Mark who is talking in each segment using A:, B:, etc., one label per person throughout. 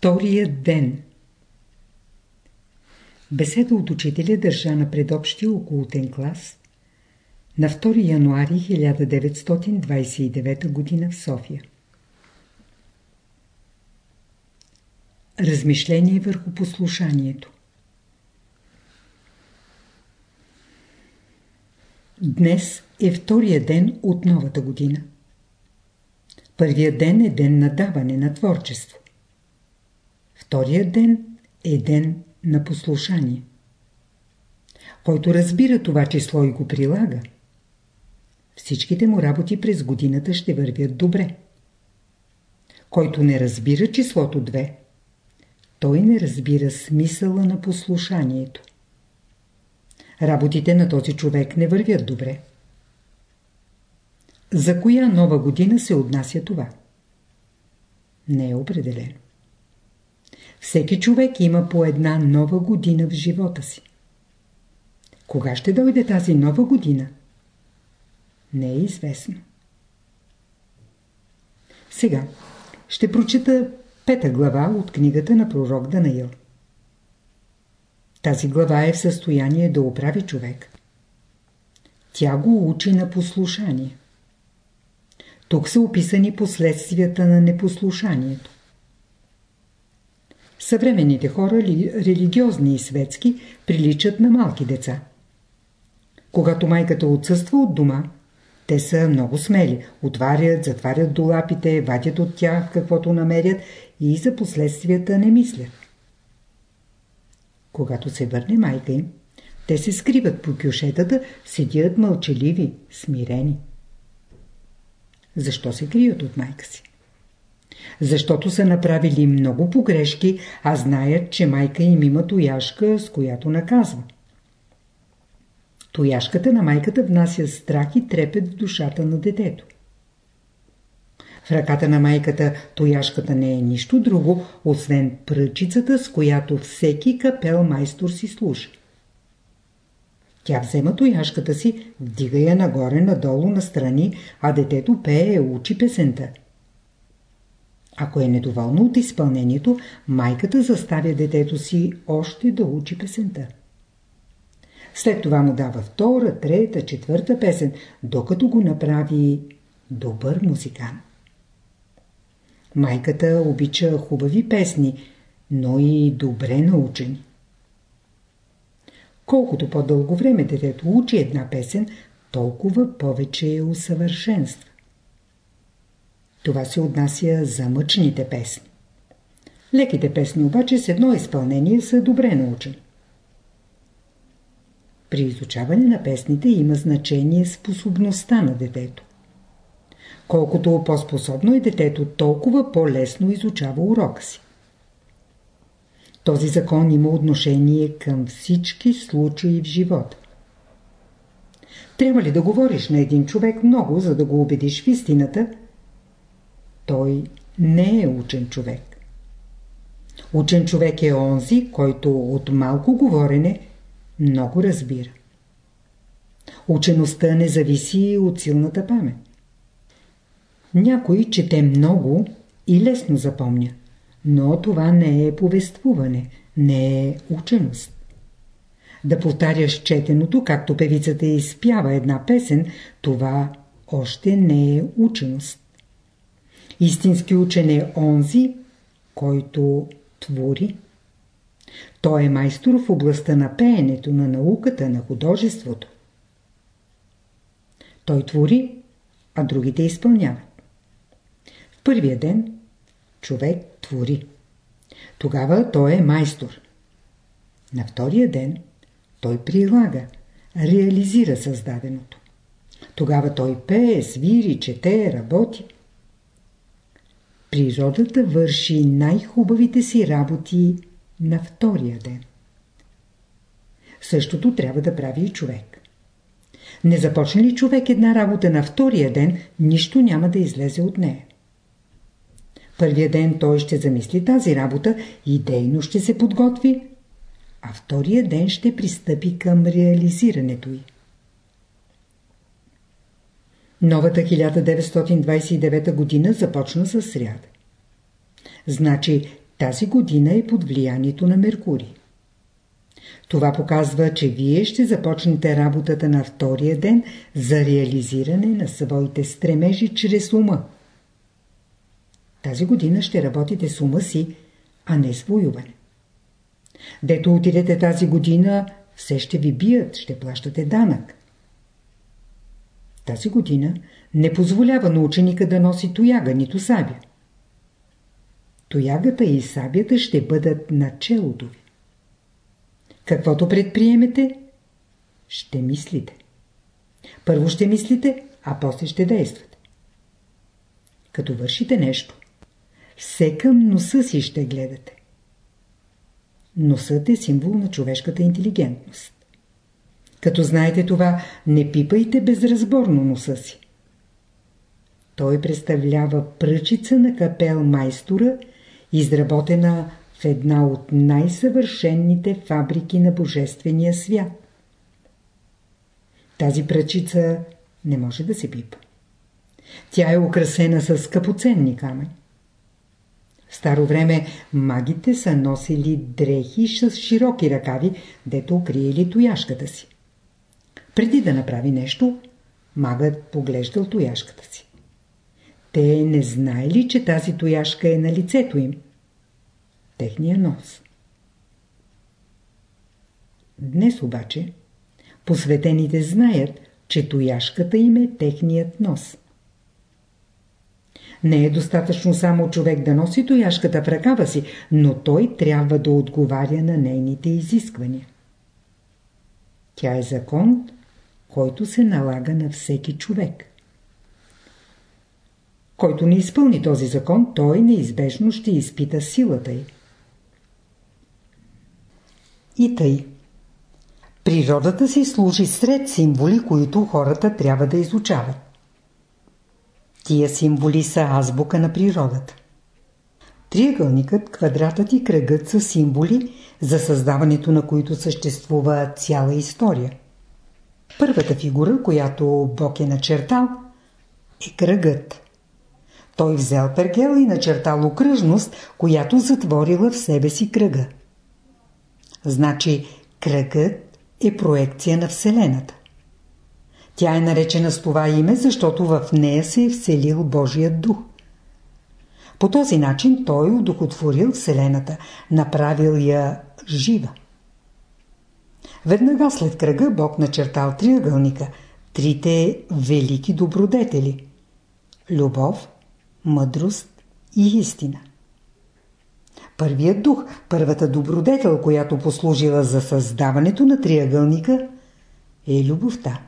A: Втория ден Беседа от учителя държа на предобщия околотен клас на 2 януари 1929 г. в София. Размишление върху послушанието Днес е втория ден от новата година. Първият ден е ден на даване, на творчество. Вторият ден е ден на послушание. Който разбира това число и го прилага, всичките му работи през годината ще вървят добре. Който не разбира числото 2, той не разбира смисъла на послушанието. Работите на този човек не вървят добре. За коя нова година се отнася това? Не е определено. Всеки човек има по една нова година в живота си. Кога ще дойде тази нова година? Не е известно. Сега ще прочита пета глава от книгата на пророк Данаил. Тази глава е в състояние да оправи човек. Тя го учи на послушание. Тук са описани последствията на непослушанието. Съвременните хора, религиозни и светски, приличат на малки деца. Когато майката отсъства от дома, те са много смели. Отварят, затварят долапите, вадят от тях каквото намерят и за последствията не мислят. Когато се върне майка им, те се скриват по кюшетата, седят мълчаливи, смирени. Защо се крият от майка си? Защото са направили много погрешки, а знаят, че майка им има тояшка, с която наказва. Тояшката на майката внася страх и трепет в душата на детето. В ръката на майката тояшката не е нищо друго, освен пръчицата, с която всеки капел майстор си служи. Тя взема тояшката си, вдига я нагоре, надолу, настрани, а детето пее, учи песента. Ако е недоволно от изпълнението, майката заставя детето си още да учи песента. След това му дава втора, трета, четвърта песен, докато го направи добър музикант. Майката обича хубави песни, но и добре научени. Колкото по-дълго време детето учи една песен, толкова повече е усъвършенства. Това се отнася за мъчните песни. Леките песни обаче с едно изпълнение са добре научени. При изучаване на песните има значение способността на детето. Колкото по-способно е детето, толкова по-лесно изучава урока си. Този закон има отношение към всички случаи в живота. Трябва ли да говориш на един човек много, за да го убедиш в истината? Той не е учен човек. Учен човек е онзи, който от малко говорене много разбира. Учеността не зависи от силната памет. Някой чете много и лесно запомня, но това не е повествуване, не е ученост. Да повтаряш четеното, както певицата изпява една песен, това още не е ученост. Истински учен е онзи, който твори. Той е майстор в областта на пеенето, на науката, на художеството. Той твори, а другите изпълняват. В първия ден човек твори. Тогава той е майстор. На втория ден той прилага, реализира създаденото. Тогава той пее, свири, чете, работи. Природата върши най-хубавите си работи на втория ден. Същото трябва да прави и човек. Не започне ли човек една работа на втория ден, нищо няма да излезе от нея. Първия ден той ще замисли тази работа и дейно ще се подготви, а втория ден ще пристъпи към реализирането й. Новата 1929 година започна с сряда. Значи Тази година е под влиянието на Меркурий. Това показва, че вие ще започнете работата на втория ден за реализиране на своите стремежи чрез ума. Тази година ще работите с ума си, а не с воюване. Дето отидете тази година, все ще ви бият, ще плащате данък. Тази година не позволява на ученика да носи тояга, нито сабя. Тоягата и сабята ще бъдат на челото ви. Каквото предприемете, ще мислите. Първо ще мислите, а после ще действате. Като вършите нещо, все към носа си ще гледате. Носът е символ на човешката интелигентност. Като знаете това, не пипайте безразборно носа си. Той представлява пръчица на капел майстора, изработена в една от най-съвършенните фабрики на Божествения свят. Тази пръчица не може да се пипа. Тя е украсена с скъпоценни камъни. В старо време магите са носили дрехи с широки ръкави, дето укриели тояшката си. Преди да направи нещо, магът поглеждал тояшката си. Те не знаели, че тази тояшка е на лицето им. Техния нос. Днес обаче посветените знаят, че тояшката им е техният нос. Не е достатъчно само човек да носи тояшката в ръкава си, но той трябва да отговаря на нейните изисквания. Тя е закон, който се налага на всеки човек. Който не изпълни този закон, той неизбежно ще изпита силата й. И тъй. Природата си служи сред символи, които хората трябва да изучават. Тия символи са азбука на природата. Триъгълникът, квадратът и кръгът са символи, за създаването на които съществува цяла история. Първата фигура, която Бог е начертал, е кръгът. Той взел пергел и начертал окръжност, която затворила в себе си кръга. Значи кръгът е проекция на Вселената. Тя е наречена с това име, защото в нея се е вселил Божият дух. По този начин той удохотворил Вселената, направил я жива. Веднага след кръга Бог начертал триъгълника, трите велики добродетели – любов, мъдрост и истина. Първият дух, първата добродетел, която послужила за създаването на триъгълника, е любовта.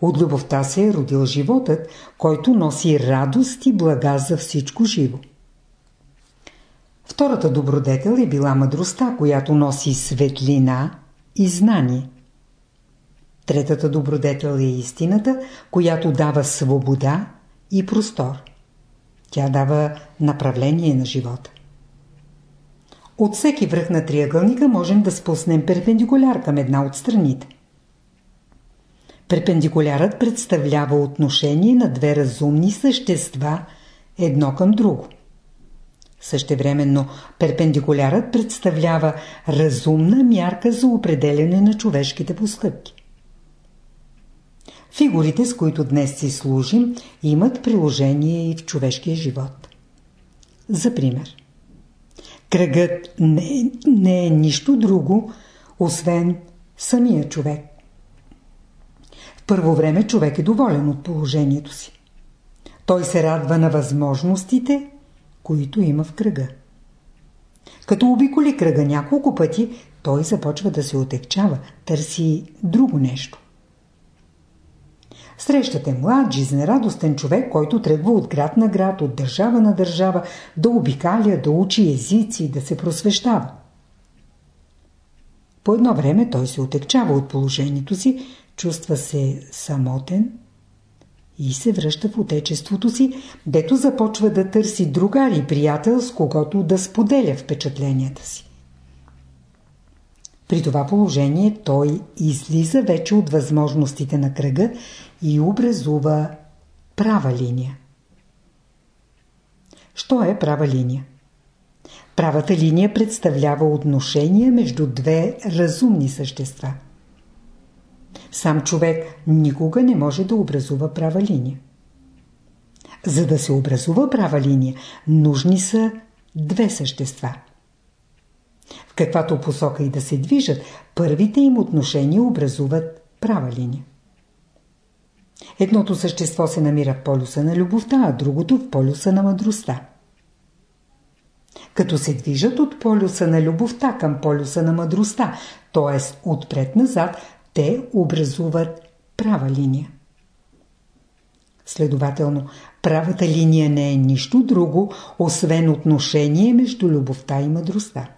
A: От любовта се е родил животът, който носи радост и блага за всичко живо. Втората добродетел е била мъдростта, която носи светлина и знание. Третата добродетел е истината, която дава свобода и простор. Тя дава направление на живота. От всеки връх на триъгълника можем да спуснем перпендикуляр към една от страните. Перпендикулярът представлява отношение на две разумни същества едно към друго. Същевременно перпендикулярът представлява разумна мярка за определене на човешките постъпки. Фигурите, с които днес си служим, имат приложение и в човешкия живот. За пример. Кръгът не, не е нищо друго, освен самия човек. В първо време човек е доволен от положението си. Той се радва на възможностите, които има в кръга. Като обиколи кръга няколко пъти, той започва да се отекчава, търси друго нещо. Срещате млад, жизнерадостен човек, който тръгва от град на град, от държава на държава, да обикаля, да учи езици, да се просвещава. По едно време той се отекчава от положението си, чувства се самотен и се връща в отечеството си, дето започва да търси другар и приятел, с когото да споделя впечатленията си. При това положение той излиза вече от възможностите на кръга и образува права линия. Що е права линия? Правата линия представлява отношение между две разумни същества. Сам човек никога не може да образува права линия. За да се образува права линия, нужни са две същества. В каквато посока и да се движат, първите им отношения образуват права линия. Едното същество се намира в полюса на любовта, а другото в полюса на мъдростта. Като се движат от полюса на любовта към полюса на мъдростта, т.е. отпред-назад, те образуват права линия. Следователно, правата линия не е нищо друго, освен отношение между любовта и мъдростта.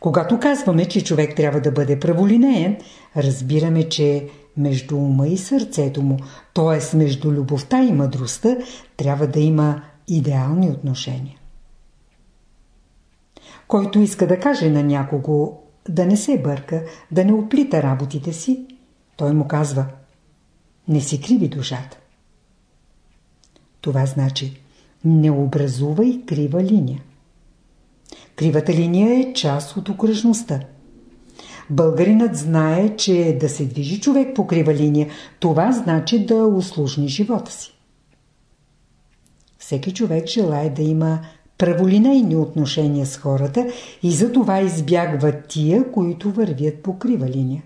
A: Когато казваме, че човек трябва да бъде праволинеен, разбираме, че между ума и сърцето му, т.е. между любовта и мъдростта, трябва да има идеални отношения. Който иска да каже на някого да не се бърка, да не оплита работите си, той му казва не си криви душата. Това значи не образувай крива линия. Кривата линия е част от окръжността. Българинът знае, че да се движи човек по крива линия, това значи да услужни живота си. Всеки човек желая да има праволинейни отношения с хората и за това избягва тия, които вървят по крива линия.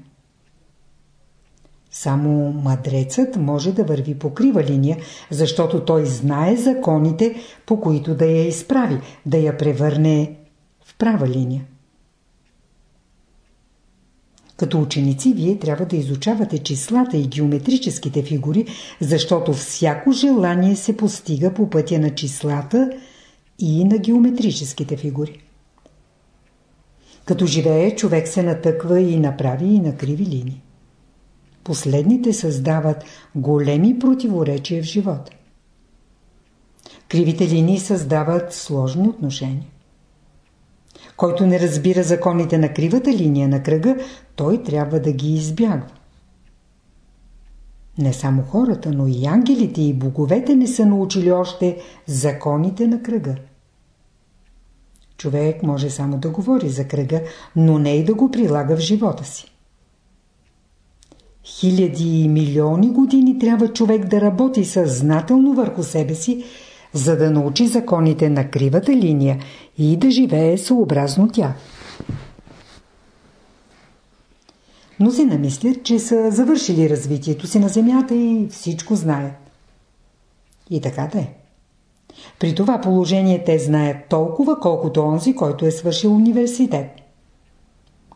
A: Само мъдрецът може да върви по крива линия, защото той знае законите, по които да я изправи, да я превърне в права линия. Като ученици вие трябва да изучавате числата и геометрическите фигури, защото всяко желание се постига по пътя на числата и на геометрическите фигури. Като живее, човек се натъква и направи и на криви линии. Последните създават големи противоречия в живота. Кривите линии създават сложни отношения. Който не разбира законите на кривата линия на кръга, той трябва да ги избягва. Не само хората, но и ангелите и боговете не са научили още законите на кръга. Човек може само да говори за кръга, но не и да го прилага в живота си. Хиляди и милиони години трябва човек да работи съзнателно върху себе си, за да научи законите на кривата линия и да живее съобразно тях. Мнозина мислят, че са завършили развитието си на Земята и всичко знаят. И така да е. При това положение те знаят толкова, колкото онзи, който е свършил университет.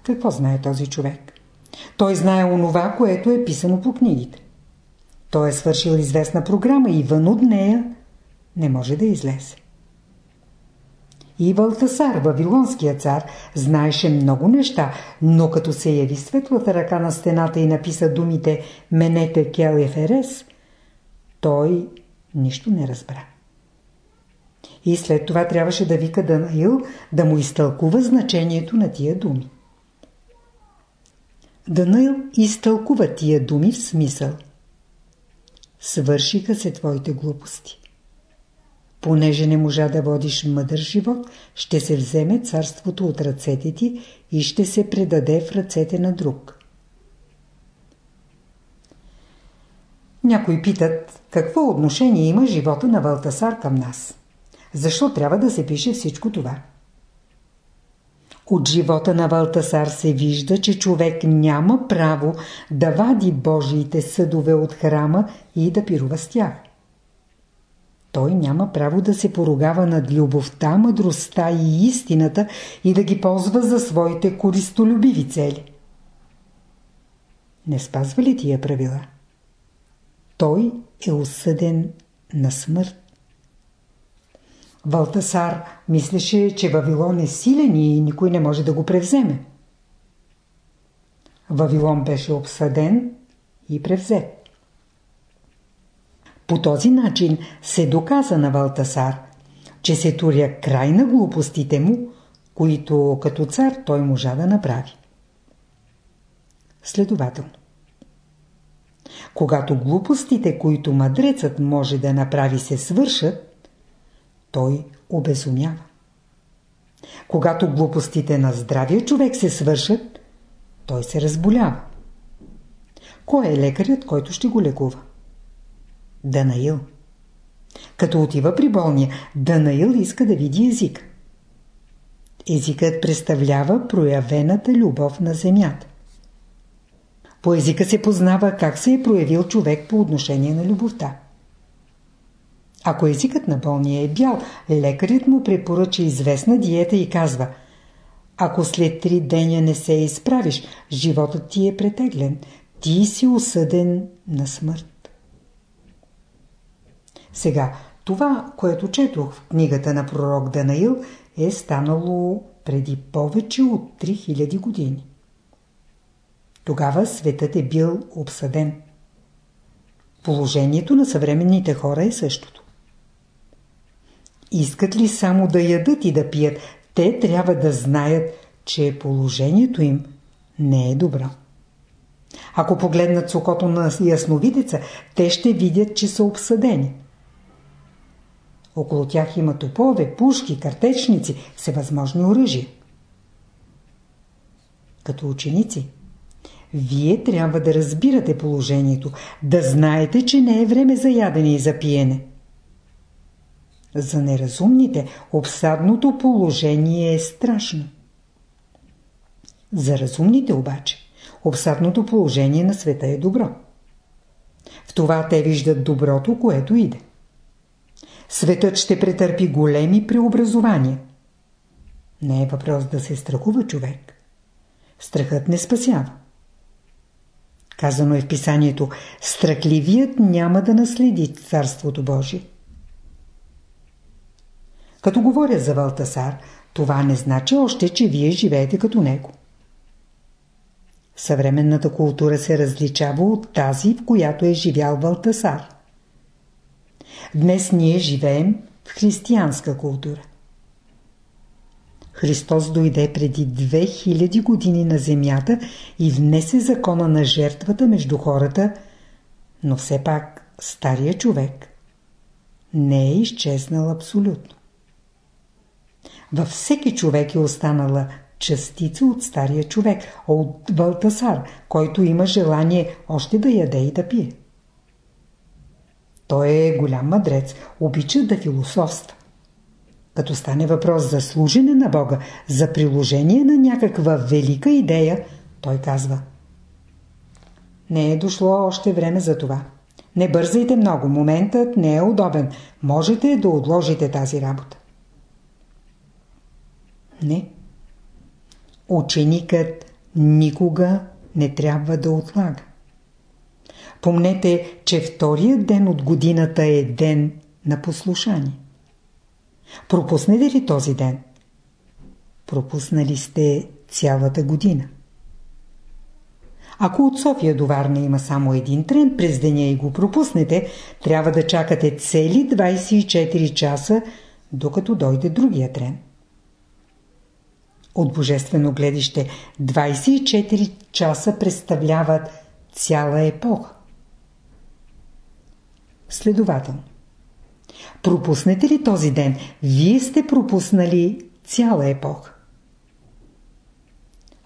A: Какво знае този човек? Той знае онова, което е писано по книгите. Той е свършил известна програма и вън от нея не може да излезе. И Валтасар, Вавилонския цар, знаеше много неща, но като се яви светлата ръка на стената и написа думите «Менете Келеферес», той нищо не разбра. И след това трябваше да вика Данаил да му изтълкува значението на тия думи. Данаил изтълкува тия думи в смисъл. Свършиха се твоите глупости. Понеже не можа да водиш мъдър живот, ще се вземе царството от ръцете ти и ще се предаде в ръцете на друг. Някои питат, какво отношение има живота на Валтасар към нас? Защо трябва да се пише всичко това? От живота на Валтасар се вижда, че човек няма право да вади Божиите съдове от храма и да пирува с тях. Той няма право да се поругава над любовта, мъдростта и истината и да ги ползва за своите користолюбиви цели. Не спазва ли тия правила? Той е осъден на смърт. Валтасар мислеше, че Вавилон е силен и никой не може да го превземе. Вавилон беше обсъден и превзет. По този начин се доказа на Валтасар, че се туря край на глупостите му, които като цар той можа да направи. Следователно. Когато глупостите, които мъдрецът може да направи, се свършат, той обезумява. Когато глупостите на здравия човек се свършат, той се разболява. Кой е лекарят, който ще го лекува? Данаил. Като отива при болния, Данаил иска да види език. Езикът представлява проявената любов на земята. По езика се познава как се е проявил човек по отношение на любовта. Ако езикът на болния е бял, лекарят му препоръча известна диета и казва Ако след три деня не се изправиш, животът ти е претеглен, ти си осъден на смърт. Сега, това, което четох в книгата на пророк Данаил, е станало преди повече от 3000 години. Тогава светът е бил обсъден. Положението на съвременните хора е същото. Искат ли само да ядат и да пият, те трябва да знаят, че положението им не е добро. Ако погледнат сокото на ясновидеца, те ще видят, че са обсъдени. Около тях има топове, пушки, картечници, всевъзможни оръжия. Като ученици, вие трябва да разбирате положението, да знаете, че не е време за ядене и за пиене. За неразумните обсадното положение е страшно. За разумните обаче обсадното положение на света е добро. В това те виждат доброто, което иде. Светът ще претърпи големи преобразования. Не е въпрос да се страхува човек. Страхът не спасява. Казано е в писанието, страхливият няма да наследи Царството Божие. Като говоря за Валтасар, това не значи още, че вие живеете като него. Съвременната култура се различава от тази, в която е живял Валтасар. Днес ние живеем в християнска култура. Христос дойде преди 2000 години на земята и внесе закона на жертвата между хората, но все пак стария човек не е изчезнал абсолютно. Във всеки човек е останала частица от стария човек, от Балтасар, който има желание още да яде и да пие. Той е голям мъдрец, обича да философства. Като стане въпрос за служене на Бога, за приложение на някаква велика идея, той казва Не е дошло още време за това. Не бързайте много, моментът не е удобен. Можете да отложите тази работа. Не. Ученикът никога не трябва да отлага. Помнете, че вторият ден от годината е ден на послушание. Пропуснете ли този ден? Пропуснали сте цялата година. Ако от София до Варна има само един трен през деня и го пропуснете, трябва да чакате цели 24 часа, докато дойде другия трен. От божествено гледище 24 часа представляват цяла епоха. Следователно, пропуснете ли този ден, вие сте пропуснали цяла епоха.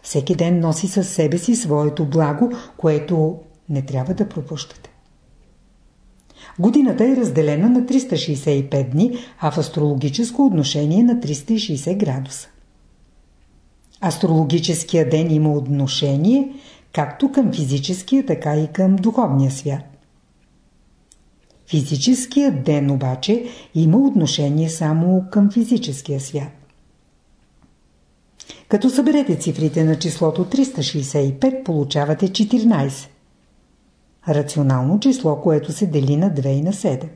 A: Всеки ден носи със себе си своето благо, което не трябва да пропущате. Годината е разделена на 365 дни, а в астрологическо отношение на 360 градуса. Астрологическия ден има отношение както към физическия, така и към духовния свят. Физическият ден обаче има отношение само към физическия свят. Като съберете цифрите на числото 365, получавате 14. Рационално число, което се дели на 2 и на 7.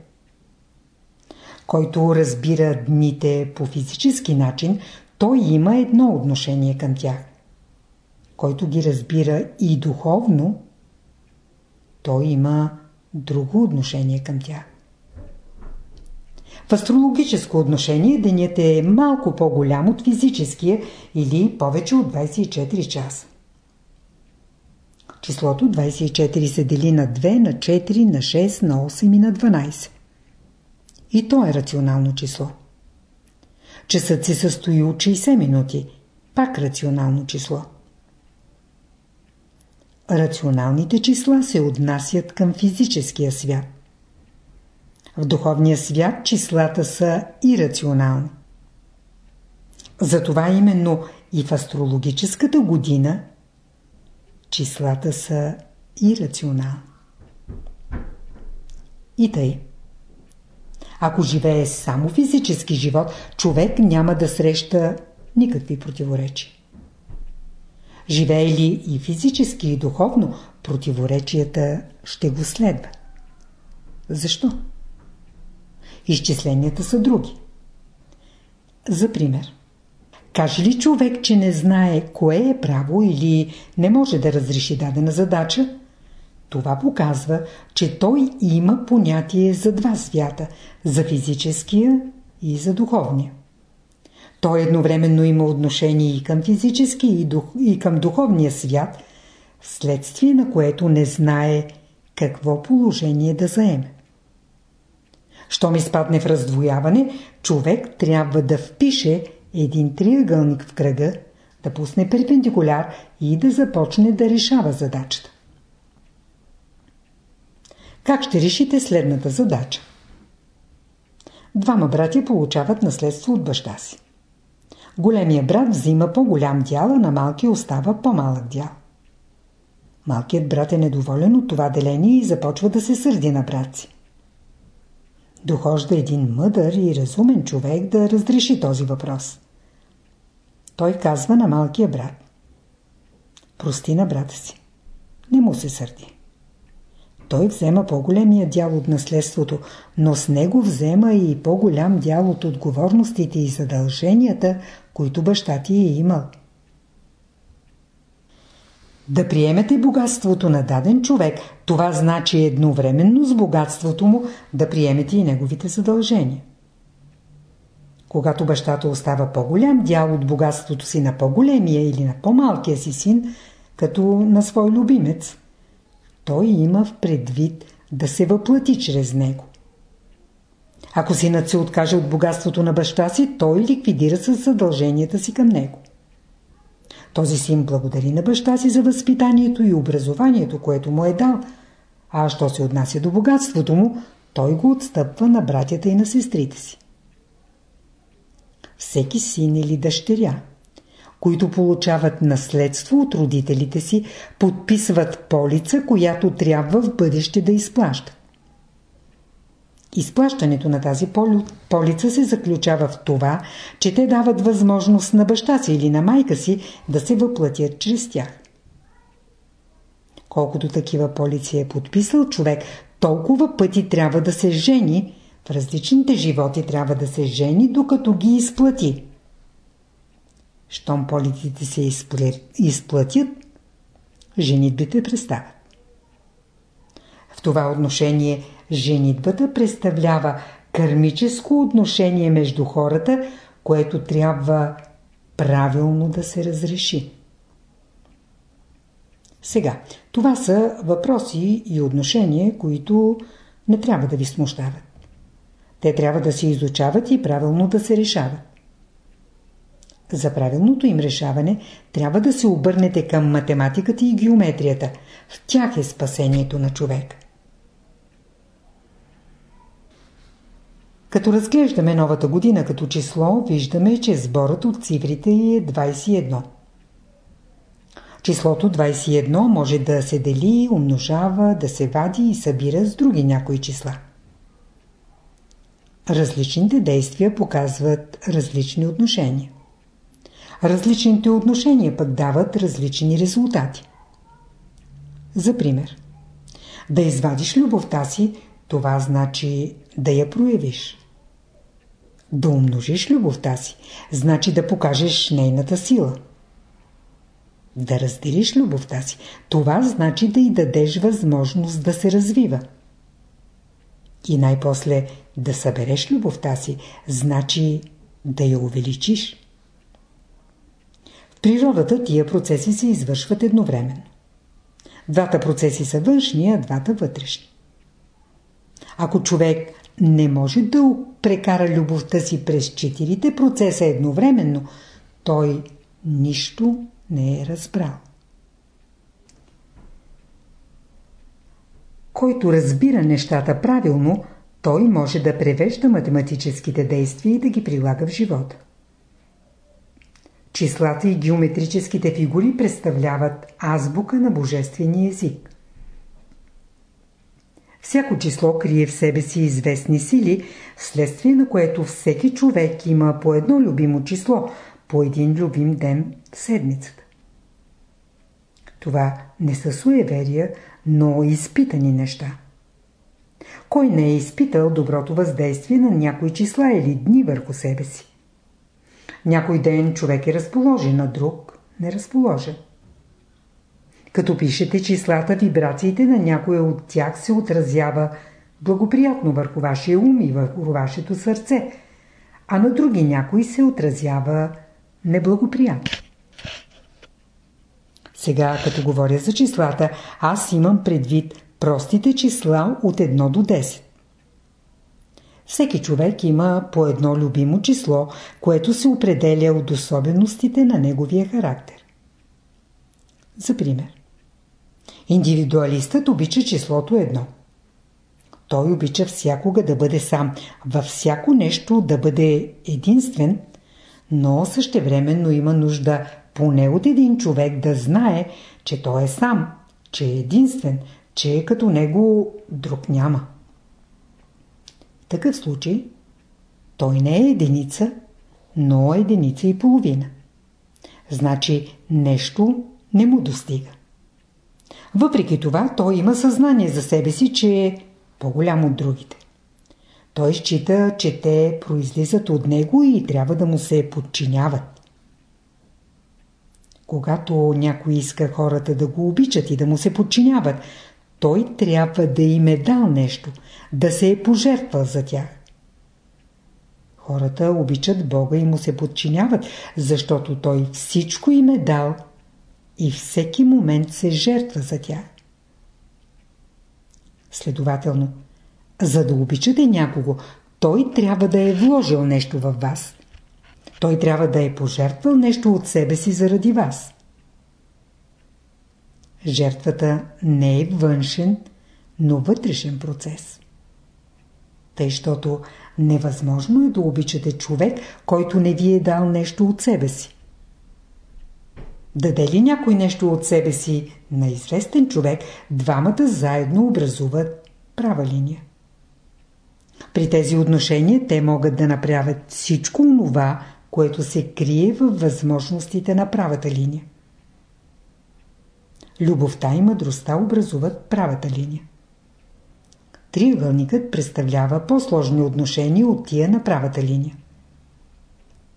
A: Който разбира дните по физически начин, той има едно отношение към тях. Който ги разбира и духовно, той има друго отношение към тях. В астрологическо отношение денят е малко по-голям от физическия или повече от 24 часа. Числото 24 се дели на 2, на 4, на 6, на 8 и на 12. И то е рационално число. Часът се състои от 60 минути. Пак рационално число. Рационалните числа се отнасят към физическия свят. В духовния свят числата са ирационални. Затова именно и в астрологическата година числата са ирационални. И тъй. Ако живее само физически живот, човек няма да среща никакви противоречия. Живее ли и физически и духовно, противоречията ще го следва. Защо? Изчисленията са други. За пример. Каже ли човек, че не знае кое е право или не може да разреши дадена задача, това показва, че той има понятие за два свята – за физическия и за духовния. Той едновременно има отношение и към физически и, дух, и към духовния свят, вследствие на което не знае какво положение да заеме. Щом изпадне в раздвояване, човек трябва да впише един триъгълник в кръга, да пусне перпендикуляр и да започне да решава задачата. Как ще решите следната задача? Двама братя получават наследство от баща си. Големия брат взима по-голям дял, а на малкия остава по-малък дял. Малкият брат е недоволен от това деление и започва да се сърди на брат си. Дохожда един мъдър и разумен човек да разреши този въпрос. Той казва на малкия брат. Прости на брата си. Не му се сърди. Той взема по-големия дял от наследството, но с него взема и по-голям дял от отговорностите и задълженията, които баща ти е имал. Да приемете богатството на даден човек, това значи едновременно с богатството му да приемете и неговите задължения. Когато бащата остава по-голям дял от богатството си на по-големия или на по-малкия си син, като на свой любимец, той има в предвид да се въплати чрез него. Ако синът се откаже от богатството на баща си, той ликвидира с задълженията си към него. Този син благодари на баща си за възпитанието и образованието, което му е дал, а що се отнася до богатството му, той го отстъпва на братята и на сестрите си. Всеки син или дъщеря, които получават наследство от родителите си, подписват полица, която трябва в бъдеще да изплащат. Изплащането на тази полица се заключава в това, че те дават възможност на баща си или на майка си да се въплатят чрез тях. Колкото такива полици е подписал човек, толкова пъти трябва да се жени, в различните животи трябва да се жени, докато ги изплати. Щом полиците се изплатят, женитбите престават. В това отношение женитбата представлява кармическо отношение между хората, което трябва правилно да се разреши. Сега, това са въпроси и отношения, които не трябва да ви смущават. Те трябва да се изучават и правилно да се решават. За правилното им решаване трябва да се обърнете към математиката и геометрията. В тях е спасението на човек. Като разглеждаме новата година като число, виждаме, че сборът от цифрите е 21. Числото 21 може да се дели, умножава, да се вади и събира с други някои числа. Различните действия показват различни отношения. Различните отношения пък дават различни резултати. За пример, да извадиш любовта си, това значи да я проявиш. Да умножиш любовта си, значи да покажеш нейната сила. Да разделиш любовта си, това значи да й дадеш възможност да се развива. И най-после да събереш любовта си, значи да я увеличиш. Природата тия процеси се извършват едновременно. Двата процеси са външни, а двата вътрешни. Ако човек не може да прекара любовта си през четирите процеса едновременно, той нищо не е разбрал. Който разбира нещата правилно, той може да превежда математическите действия и да ги прилага в живота. Числата и геометрическите фигури представляват азбука на божествения език. Всяко число крие в себе си известни сили, вследствие на което всеки човек има по едно любимо число, по един любим ден в седмицата. Това не са суеверия, но изпитани неща. Кой не е изпитал доброто въздействие на някои числа или дни върху себе си? Някой ден човек е разположен, на друг не разположен. Като пишете числата, вибрациите на някоя от тях се отразява благоприятно върху вашия ум и върху вашето сърце, а на други някой се отразява неблагоприятно. Сега, като говоря за числата, аз имам предвид простите числа от 1 до 10. Всеки човек има по едно любимо число, което се определя от особеностите на неговия характер. За пример. Индивидуалистът обича числото едно. Той обича всякога да бъде сам, във всяко нещо да бъде единствен, но същевременно има нужда поне от един човек да знае, че той е сам, че е единствен, че е като него друг няма. Такъв случай той не е единица, но единица и половина. Значи нещо не му достига. Въпреки това, той има съзнание за себе си, че е по-голям от другите. Той счита, че те произлизат от него и трябва да му се подчиняват. Когато някой иска хората да го обичат и да му се подчиняват, той трябва да им е дал нещо, да се е пожертвал за тях. Хората обичат Бога и му се подчиняват, защото Той всичко им е дал и всеки момент се жертва за тях. Следователно, за да обичате някого, той трябва да е вложил нещо във вас. Той трябва да е пожертвал нещо от себе си заради вас. Жертвата не е външен, но вътрешен процес. Тъй, щото невъзможно е да обичате човек, който не ви е дал нещо от себе си. Даде ли някой нещо от себе си на известен човек, двамата заедно образуват права линия. При тези отношения те могат да направят всичко това, което се крие във възможностите на правата линия. Любовта и мъдростта образуват правата линия. Триъгълникът представлява по-сложни отношения от тия на правата линия.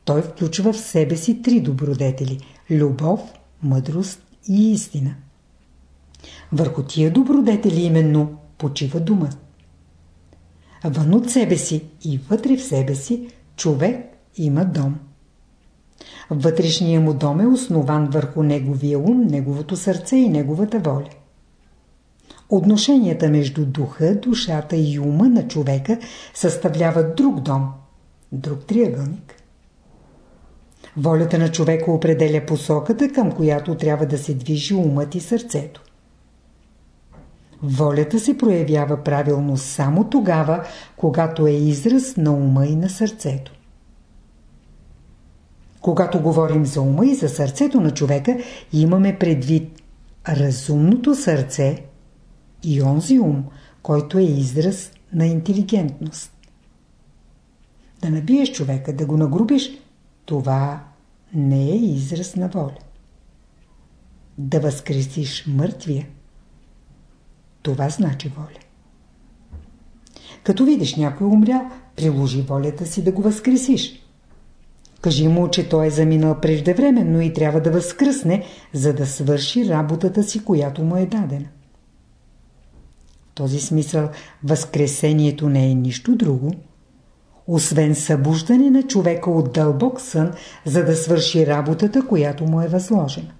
A: Той включва в себе си три добродетели – любов, мъдрост и истина. Върху тия добродетели именно почива дума. Вън от себе си и вътре в себе си човек има дом. Вътрешният му дом е основан върху неговия ум, неговото сърце и неговата воля. Отношенията между духа, душата и ума на човека съставляват друг дом, друг триъгълник. Волята на човека определя посоката, към която трябва да се движи умът и сърцето. Волята се проявява правилно само тогава, когато е израз на ума и на сърцето. Когато говорим за ума и за сърцето на човека, имаме предвид разумното сърце и онзи ум, който е израз на интелигентност. Да набиеш човека, да го нагрубиш, това не е израз на воля. Да възкресиш мъртвия, това значи воля. Като видиш някой умрял, приложи волята си да го възкресиш. Кажи му, че той е заминал преждевременно и трябва да възкръсне, за да свърши работата си, която му е дадена. В този смисъл възкресението не е нищо друго, освен събуждане на човека от дълбок сън, за да свърши работата, която му е възложена.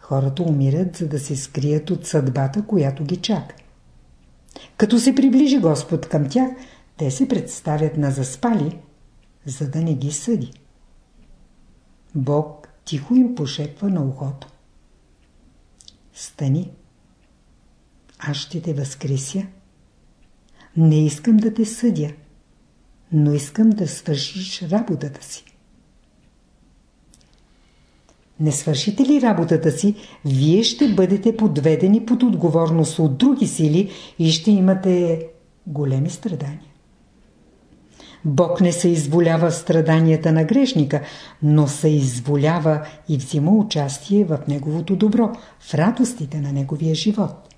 A: Хората умират, за да се скрият от съдбата, която ги чака. Като се приближи Господ към тях, те се представят на заспали, за да не ги съди. Бог тихо им пошепва на ухото. Стани. Аз ще те възкреся. Не искам да те съдя, но искам да свършиш работата си. Не свършите ли работата си, вие ще бъдете подведени под отговорност от други сили и ще имате големи страдания. Бог не се изволява в страданията на грешника, но се изволява и взима участие в неговото добро, в радостите на неговия живот.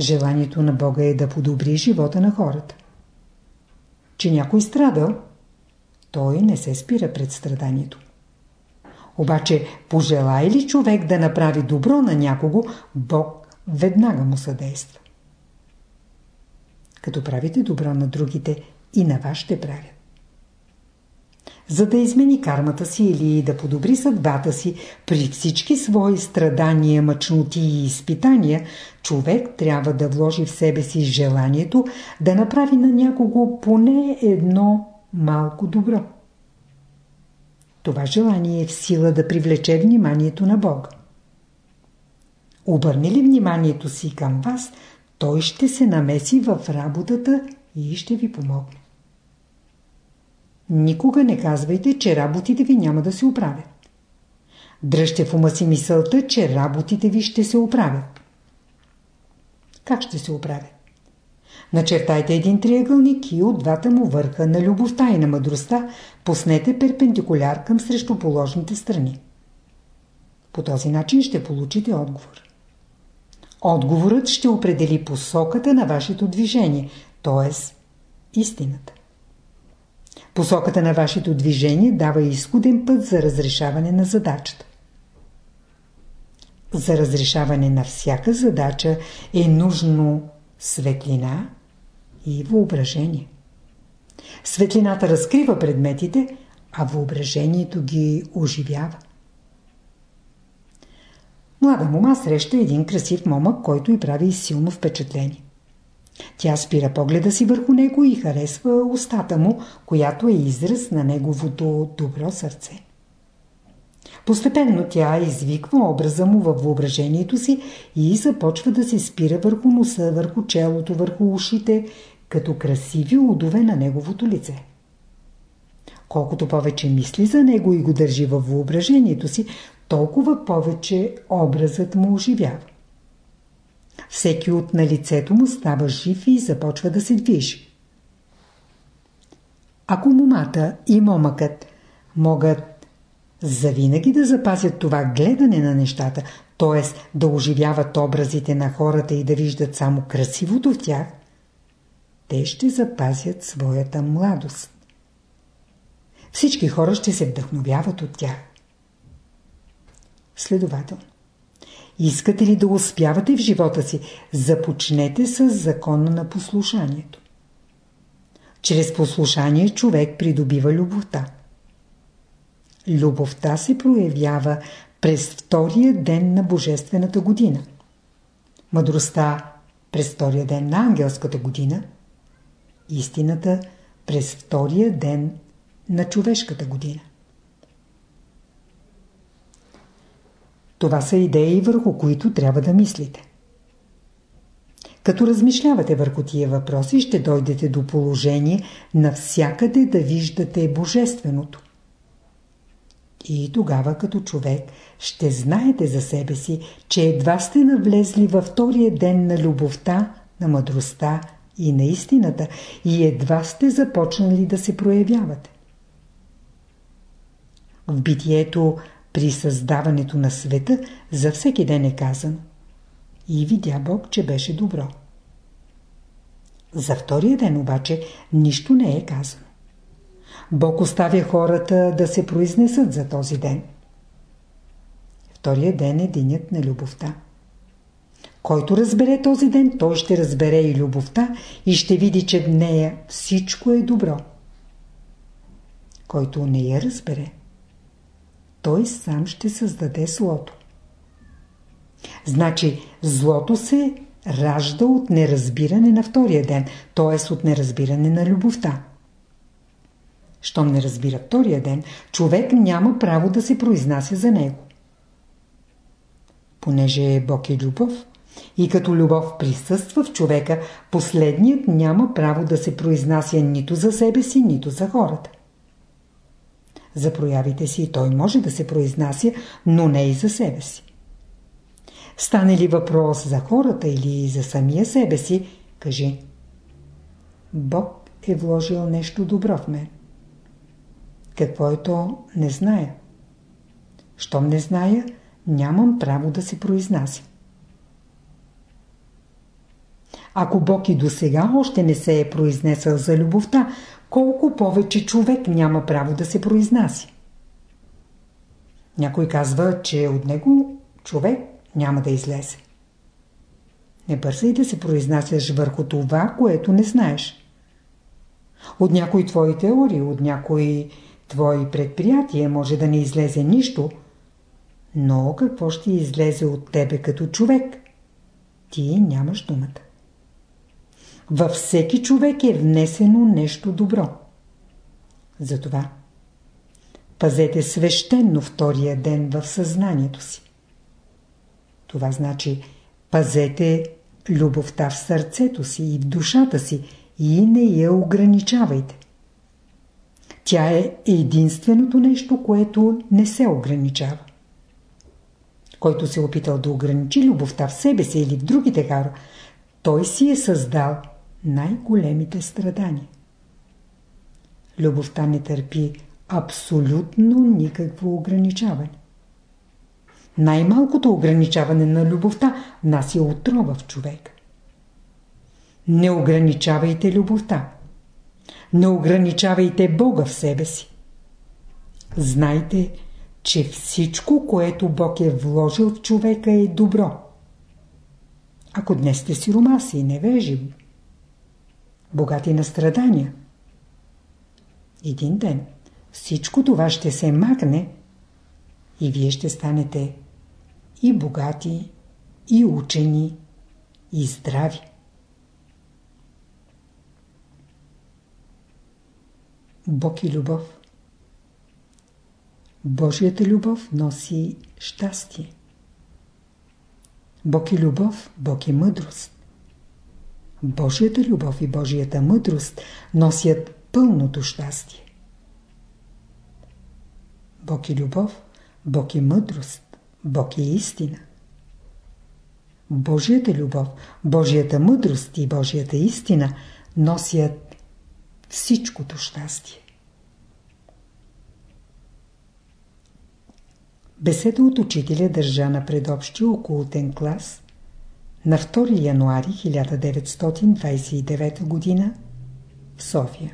A: Желанието на Бога е да подобри живота на хората. Че някой страда, той не се спира пред страданието. Обаче, пожелай ли човек да направи добро на някого, Бог веднага му съдейства. Като правите добро на другите, и на вас ще правят. За да измени кармата си или да подобри съдбата си, при всички свои страдания, мъчноти и изпитания, човек трябва да вложи в себе си желанието да направи на някого поне едно малко добро. Това желание е в сила да привлече вниманието на Бога. Обърне ли вниманието си към вас, той ще се намеси в работата и ще ви помогне. Никога не казвайте, че работите ви няма да се оправят. Дръжте в ума си мисълта, че работите ви ще се оправят. Как ще се оправят? Начертайте един триъгълник и от двата му върха на любовта и на мъдростта пуснете перпендикуляр към срещу положните страни. По този начин ще получите отговор. Отговорът ще определи посоката на вашето движение, т.е. истината. Посоката на вашето движение дава изходен път за разрешаване на задачата. За разрешаване на всяка задача е нужно светлина и въображение. Светлината разкрива предметите, а въображението ги оживява. Млада мома среща един красив момък, който й прави силно впечатление. Тя спира погледа си върху него и харесва устата му, която е израз на неговото добро сърце. Постепенно тя извиква образа му във въображението си и започва да се спира върху носа, върху челото, върху ушите, като красиви удове на неговото лице. Колкото повече мисли за него и го държи във въображението си, толкова повече образът му оживява. Всеки от на лицето му става жив и започва да се движи. Ако момата и момъкът могат завинаги да запазят това гледане на нещата, т.е. да оживяват образите на хората и да виждат само красивото в тях, те ще запазят своята младост. Всички хора ще се вдъхновяват от тях. Следователно, искате ли да успявате в живота си, започнете с закона на послушанието. Чрез послушание човек придобива любовта. Любовта се проявява през втория ден на Божествената година. Мъдростта през втория ден на Ангелската година. Истината през втория ден на човешката година. Това са идеи, върху които трябва да мислите. Като размишлявате върху тия въпроси, ще дойдете до положение навсякъде да виждате Божественото. И тогава като човек ще знаете за себе си, че едва сте навлезли във втория ден на любовта, на мъдростта и на истината и едва сте започнали да се проявявате. В битието при създаването на света за всеки ден е казано. И видя Бог, че беше добро. За втория ден обаче нищо не е казано. Бог оставя хората да се произнесат за този ден. Втория ден е денят на любовта. Който разбере този ден, той ще разбере и любовта и ще види, че в нея всичко е добро. Който не я разбере, той сам ще създаде злото. Значи, злото се ражда от неразбиране на втория ден, т.е. от неразбиране на любовта. Щом не разбира втория ден, човек няма право да се произнася за него. Понеже Бог е любов, и като любов присъства в човека, последният няма право да се произнася нито за себе си, нито за хората. За проявите си той може да се произнася, но не и за себе си. Стане ли въпрос за хората или за самия себе си, кажи Бог е вложил нещо добро в мен. Какво е то, не зная. Щом не зная, нямам право да се произнася. Ако Бог и до сега още не се е произнесъл за любовта, колко повече човек няма право да се произнася. Някой казва, че от него човек няма да излезе. Не бързай да се произнасяш върху това, което не знаеш. От някои твои теории, от някои твои предприятия може да не излезе нищо, но какво ще излезе от тебе като човек? Ти нямаш думата. Във всеки човек е внесено нещо добро. Затова пазете свещенно втория ден в съзнанието си. Това значи пазете любовта в сърцето си и в душата си и не я ограничавайте. Тя е единственото нещо, което не се ограничава. Който се е опитал да ограничи любовта в себе си или в другите хора, той си е създал най-големите страдания. Любовта не търпи абсолютно никакво ограничаване. Най-малкото ограничаване на любовта нася отрова в човек. Не ограничавайте любовта. Не ограничавайте Бога в себе си. Знайте, че всичко, което Бог е вложил в човека е добро. Ако днес сте сиромаси и невежи, богати на страдания. Един ден всичко това ще се макне и вие ще станете и богати, и учени, и здрави. Бог и любов Божията любов носи щастие. Бог и любов, Бог и мъдрост. Божията любов и Божията мъдрост носят пълното щастие. Бог и любов, Бог и мъдрост, Бог и истина. Божията любов, Божията мъдрост и Божията истина носят всичкото щастие. Беседа от учителя държа на предобщия околотен клас на 2 януари 1929 г. в София.